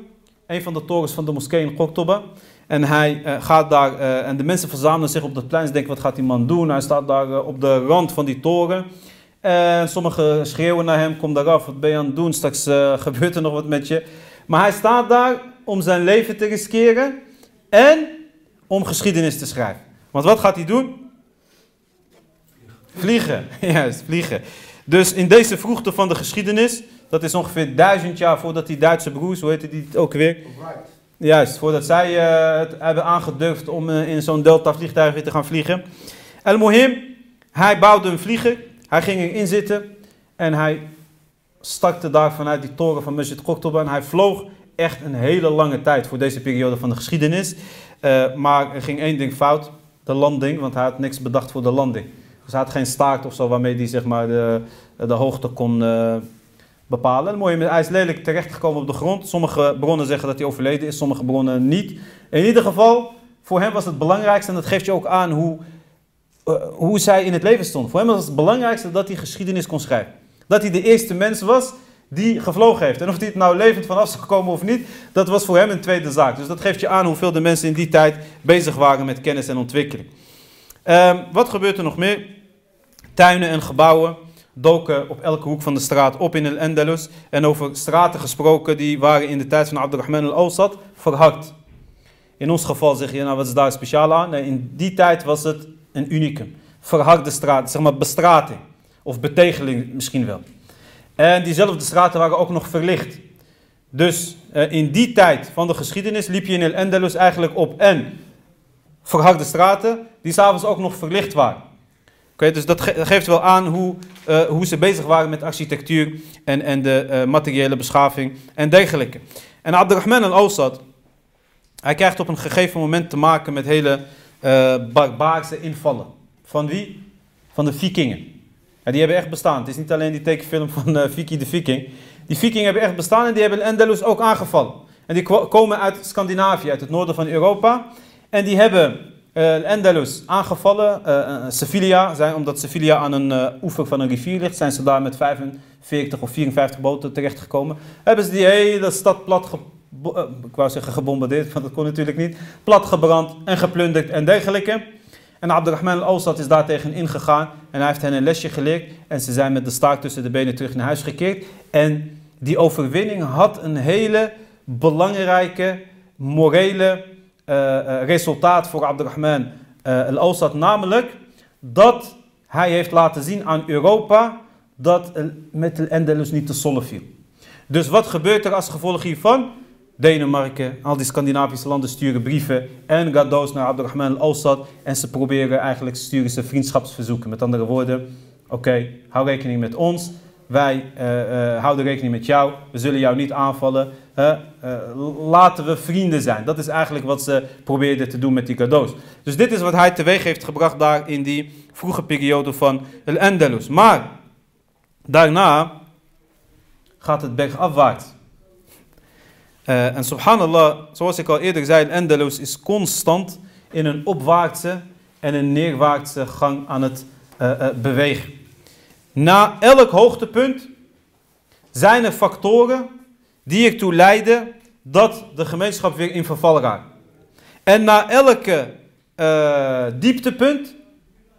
Een van de torens van de moskee in Qordoba. En hij uh, gaat daar, en de mensen verzamelen zich op dat plein. Ze denken, wat gaat die man doen? Hij staat daar op de rand van die toren. En sommigen schreeuwen naar hem, kom daar af, wat ben je aan het doen? Straks gebeurt er nog wat met je. Maar hij staat daar om zijn leven te riskeren en om geschiedenis te schrijven. Want wat gaat hij doen? Vliegen, juist, vliegen. Dus in deze vroegte van de geschiedenis, dat is ongeveer duizend jaar voordat die Duitse broers, hoe heette die ook weer? Juist, voordat zij uh, het hebben aangedurfd om uh, in zo'n Delta vliegtuig weer te gaan vliegen. El Mohim, hij bouwde een vlieger, hij ging erin zitten en hij startte daar vanuit die toren van Masjid Qordoba en hij vloog echt een hele lange tijd voor deze periode van de geschiedenis. Uh, maar er ging één ding fout, de landing, want hij had niks bedacht voor de landing. Hij had geen staart of zo waarmee hij zeg maar, de, de hoogte kon uh, bepalen. Mooi, hij is lelijk terechtgekomen op de grond. Sommige bronnen zeggen dat hij overleden is, sommige bronnen niet. In ieder geval, voor hem was het belangrijkste, en dat geeft je ook aan hoe, uh, hoe zij in het leven stond. Voor hem was het belangrijkste dat hij geschiedenis kon schrijven. Dat hij de eerste mens was die gevlogen heeft. En of hij het nou levend vanaf is gekomen of niet, dat was voor hem een tweede zaak. Dus dat geeft je aan hoeveel de mensen in die tijd bezig waren met kennis en ontwikkeling. Um, wat gebeurt er nog meer? Tuinen en gebouwen doken op elke hoek van de straat op in El-Andalus. En over straten gesproken, die waren in de tijd van Abdurrahman al-Awsat verhard. In ons geval zeg je, nou wat is daar speciaal aan? Nee, in die tijd was het een unicum. Verharde straat, zeg maar bestrating. Of betegeling misschien wel. En diezelfde straten waren ook nog verlicht. Dus eh, in die tijd van de geschiedenis liep je in El-Andalus eigenlijk op en verharde straten, die s'avonds ook nog verlicht waren. Dus dat, geeft wel aan hoe, uh, hoe ze bezig waren met architectuur en, en de uh, materiële beschaving en dergelijke. En Abdurrahman al-Awsat, hij krijgt op een gegeven moment te maken met hele uh, barbaarse invallen. Van wie? Van de vikingen. Ja, die hebben echt bestaan. Het is niet alleen die tekenfilm van Viki de Viking. Die vikingen hebben echt bestaan en die hebben Endelus ook aangevallen. En die komen uit Scandinavië, uit het noorden van Europa. En die hebben uh, Andalus aangevallen. Uh, Sevilla, zijn, omdat Sevilla aan een oever van een rivier ligt, zijn ze daar met 45 of 54 boten terechtgekomen. Hebben ze die hele stad plat zeggen gebombardeerd, want dat kon natuurlijk niet. Platgebrand en geplunderd en dergelijke. En Abdurrahman al-Awsat is daar tegen ingegaan en hij heeft hen een lesje geleerd. En ze zijn met de staart tussen de benen terug naar huis gekeerd. En die overwinning had een hele belangrijke morele resultaat voor Abdurrahman uh, al-Awsat, namelijk dat hij heeft laten zien aan Europa dat met de Endelus niet te sollen viel. Dus wat gebeurt er als gevolg hiervan? Denemarken, al die Scandinavische landen sturen brieven en cadeaus naar Abdurrahman al-Awsat en ze proberen eigenlijk, sturen ze vriendschapsverzoeken. Met andere woorden, oké, hou rekening met ons, wij uh, uh, houden rekening met jou, we zullen jou niet aanvallen. Uh, laten we vrienden zijn. Dat is eigenlijk wat ze probeerden te doen met die cadeaus. Dus dit is wat hij teweeg heeft gebracht daar in die vroege periode van El Andalus. Maar daarna gaat het bergafwaarts. en subhanallah, zoals ik al eerder zei, El Andalus is constant in een opwaartse en een neerwaartse gang aan het bewegen. Na elk hoogtepunt zijn er factoren die ertoe leiden dat de gemeenschap weer in verval raakt. En na elke uh, dieptepunt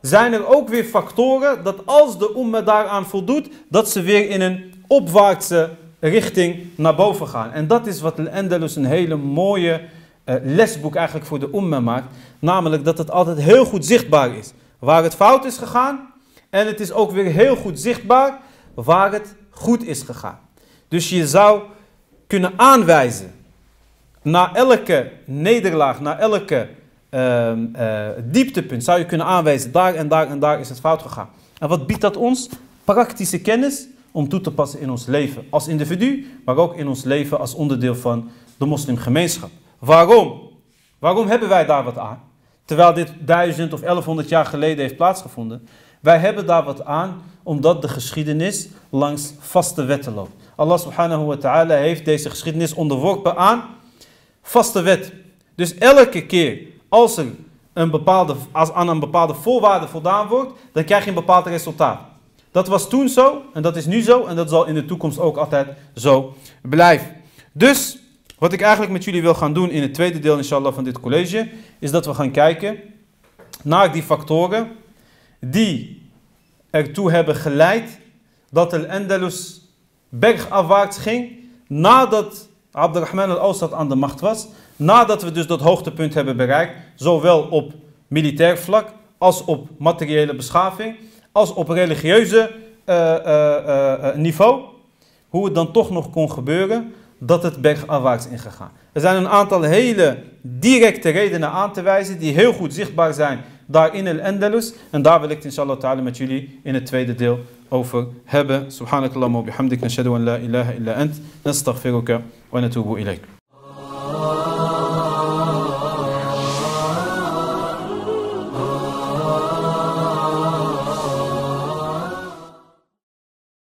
zijn er ook weer factoren dat als de umma daaraan voldoet, dat ze weer in een opwaartse richting naar boven gaan. En dat is wat Al-Andalus een hele mooie uh, lesboek eigenlijk voor de umma maakt. Namelijk dat het altijd heel goed zichtbaar is. Waar het fout is gegaan, en het is ook weer heel goed zichtbaar waar het goed is gegaan. Dus je zou kunnen aanwijzen na elke nederlaag, na elke uh, uh, dieptepunt, zou je kunnen aanwijzen, daar en daar en daar is het fout gegaan. En wat biedt dat ons? Praktische kennis om toe te passen in ons leven als individu, maar ook in ons leven als onderdeel van de moslimgemeenschap. Waarom? Waarom hebben wij daar wat aan? Terwijl dit duizend of 1100 jaar geleden heeft plaatsgevonden. Wij hebben daar wat aan omdat de geschiedenis langs vaste wetten loopt. Allah subhanahu wa ta'ala heeft deze geschiedenis onderworpen aan vaste wet. Dus elke keer als er een bepaalde, als aan een bepaalde voorwaarde voldaan wordt, dan krijg je een bepaald resultaat. Dat was toen zo en dat is nu zo en dat zal in de toekomst ook altijd zo blijven. Dus wat ik eigenlijk met jullie wil gaan doen in het tweede deel inshallah van dit college, is dat we gaan kijken naar die factoren die ertoe hebben geleid dat el Andalus bergafwaarts ging nadat Abdurrahman al-Awsat aan de macht was. Nadat we dus dat hoogtepunt hebben bereikt, zowel op militair vlak als op materiële beschaving, als op religieuze uh, uh, uh, niveau, hoe het dan toch nog kon gebeuren dat het bergafwaarts ingegaan. Er zijn een aantal hele directe redenen aan te wijzen die heel goed zichtbaar zijn daar in el Andalus. En daar wil ik het inshallah ta'ala met jullie in het tweede deel over hebben. Subhanakallah wa bihamdik nashadu an la ilaha illa ant nastaghfiruka wa natubu ilayk.